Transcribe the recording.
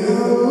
you.